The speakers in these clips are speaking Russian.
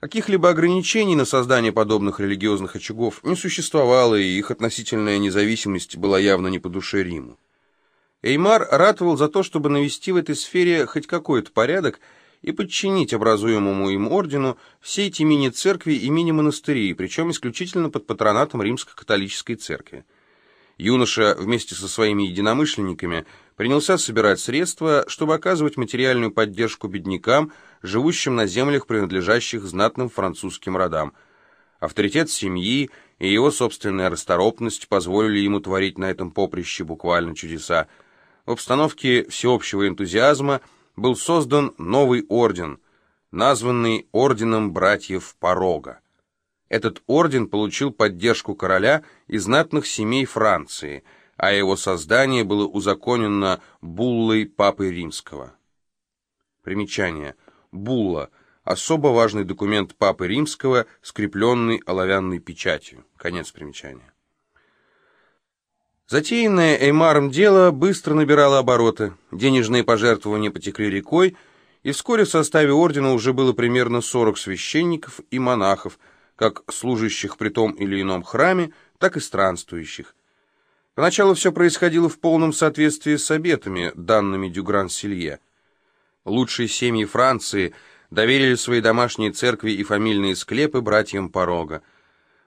Каких-либо ограничений на создание подобных религиозных очагов не существовало, и их относительная независимость была явно не по душе Риму. Эймар ратовал за то, чтобы навести в этой сфере хоть какой-то порядок и подчинить образуемому им ордену все эти мини-церкви и мини-монастыри, причем исключительно под патронатом римско-католической церкви. Юноша вместе со своими единомышленниками принялся собирать средства, чтобы оказывать материальную поддержку беднякам, живущим на землях, принадлежащих знатным французским родам. Авторитет семьи и его собственная расторопность позволили ему творить на этом поприще буквально чудеса. В обстановке всеобщего энтузиазма был создан новый орден, названный Орденом Братьев Порога. Этот орден получил поддержку короля и знатных семей Франции, а его создание было узаконено буллой Папы Римского. Примечание. Булла – особо важный документ Папы Римского, скрепленный оловянной печатью. Конец примечания. Затеянное Эймаром дело быстро набирало обороты, денежные пожертвования потекли рекой, и вскоре в составе ордена уже было примерно 40 священников и монахов – как служащих при том или ином храме, так и странствующих. Поначалу все происходило в полном соответствии с обетами, данными Дюгран-Силье. Лучшие семьи Франции доверили свои домашние церкви и фамильные склепы братьям Порога.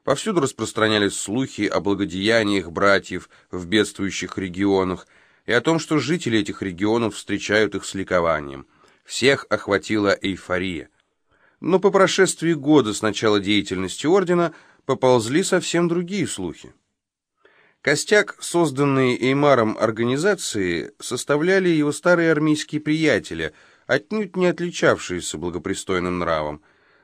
Повсюду распространялись слухи о благодеяниях братьев в бедствующих регионах и о том, что жители этих регионов встречают их с ликованием. Всех охватила эйфория но по прошествии года с начала деятельности ордена поползли совсем другие слухи. Костяк, созданный Эймаром организации, составляли его старые армейские приятели, отнюдь не отличавшиеся благопристойным нравом.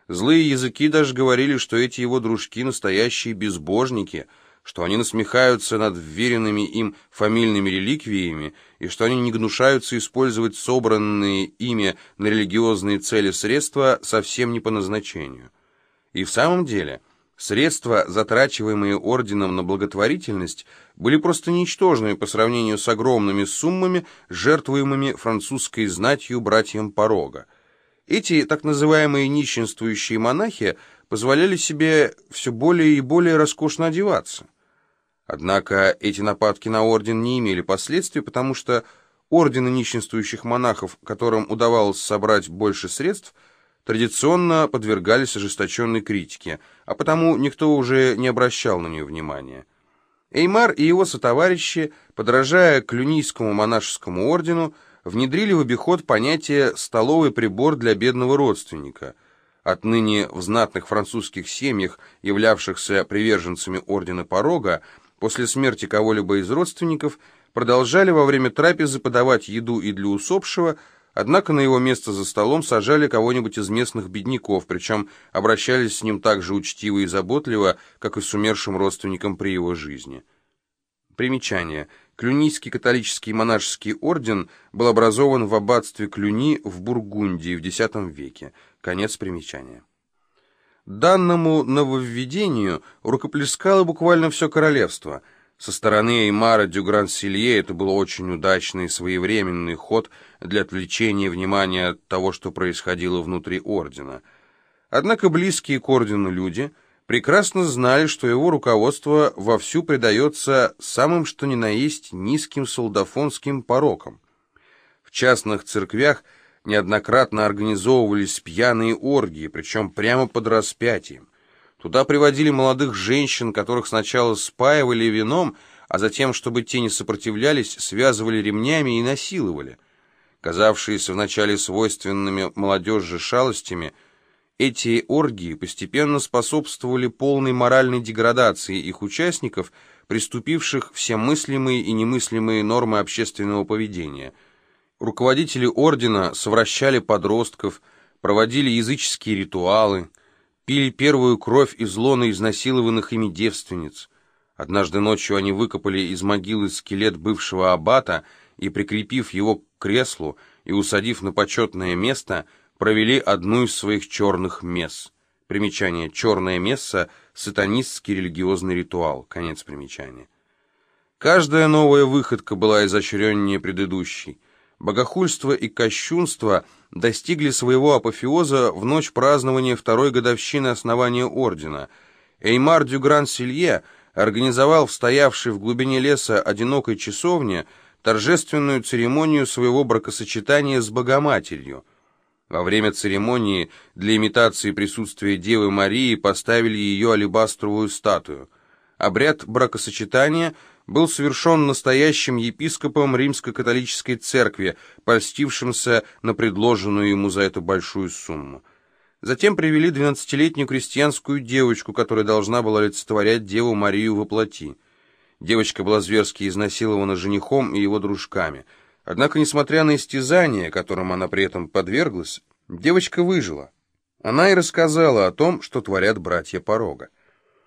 Злые языки даже говорили, что эти его дружки настоящие безбожники — что они насмехаются над вверенными им фамильными реликвиями и что они не гнушаются использовать собранные ими на религиозные цели средства совсем не по назначению. И в самом деле, средства, затрачиваемые орденом на благотворительность, были просто ничтожными по сравнению с огромными суммами, жертвуемыми французской знатью братьям Порога. Эти так называемые нищенствующие монахи позволяли себе все более и более роскошно одеваться. Однако эти нападки на орден не имели последствий, потому что ордены нищенствующих монахов, которым удавалось собрать больше средств, традиционно подвергались ожесточенной критике, а потому никто уже не обращал на нее внимания. Эймар и его сотоварищи, подражая клюнийскому монашескому ордену, внедрили в обиход понятие «столовый прибор для бедного родственника». Отныне в знатных французских семьях, являвшихся приверженцами ордена Порога, после смерти кого-либо из родственников продолжали во время трапезы подавать еду и для усопшего, однако на его место за столом сажали кого-нибудь из местных бедняков, причем обращались с ним так же учтиво и заботливо, как и с умершим родственником при его жизни. Примечание. Клюнийский католический монашеский орден был образован в аббатстве Клюни в Бургундии в X веке. Конец примечания. Данному нововведению рукоплескало буквально все королевство. Со стороны Эймара Дюгран-Силье это был очень удачный своевременный ход для отвлечения внимания от того, что происходило внутри ордена. Однако близкие к ордену люди прекрасно знали, что его руководство вовсю предается самым что ни на есть низким солдафонским порокам. В частных церквях – неоднократно организовывались пьяные оргии, причем прямо под распятием. Туда приводили молодых женщин, которых сначала спаивали вином, а затем, чтобы те не сопротивлялись, связывали ремнями и насиловали. Казавшиеся вначале свойственными молодежи шалостями, эти оргии постепенно способствовали полной моральной деградации их участников, приступивших все мыслимые и немыслимые нормы общественного поведения – Руководители ордена совращали подростков, проводили языческие ритуалы, пили первую кровь из лона изнасилованных ими девственниц. Однажды ночью они выкопали из могилы скелет бывшего аббата и, прикрепив его к креслу и усадив на почетное место, провели одну из своих черных месс. Примечание «Черная месса» — сатанистский религиозный ритуал. Конец примечания. Каждая новая выходка была изощреннее предыдущей. Богохульство и кощунство достигли своего апофеоза в ночь празднования второй годовщины основания ордена. Эймар Дюгран-Силье организовал в стоявшей в глубине леса одинокой часовне торжественную церемонию своего бракосочетания с Богоматерью. Во время церемонии для имитации присутствия Девы Марии поставили ее алебастровую статую. Обряд бракосочетания – был совершен настоящим епископом римско-католической церкви, польстившимся на предложенную ему за это большую сумму. Затем привели двенадцатилетнюю крестьянскую девочку, которая должна была олицетворять Деву Марию во плоти. Девочка была зверски изнасилована женихом и его дружками. Однако, несмотря на истязания, которым она при этом подверглась, девочка выжила. Она и рассказала о том, что творят братья Порога.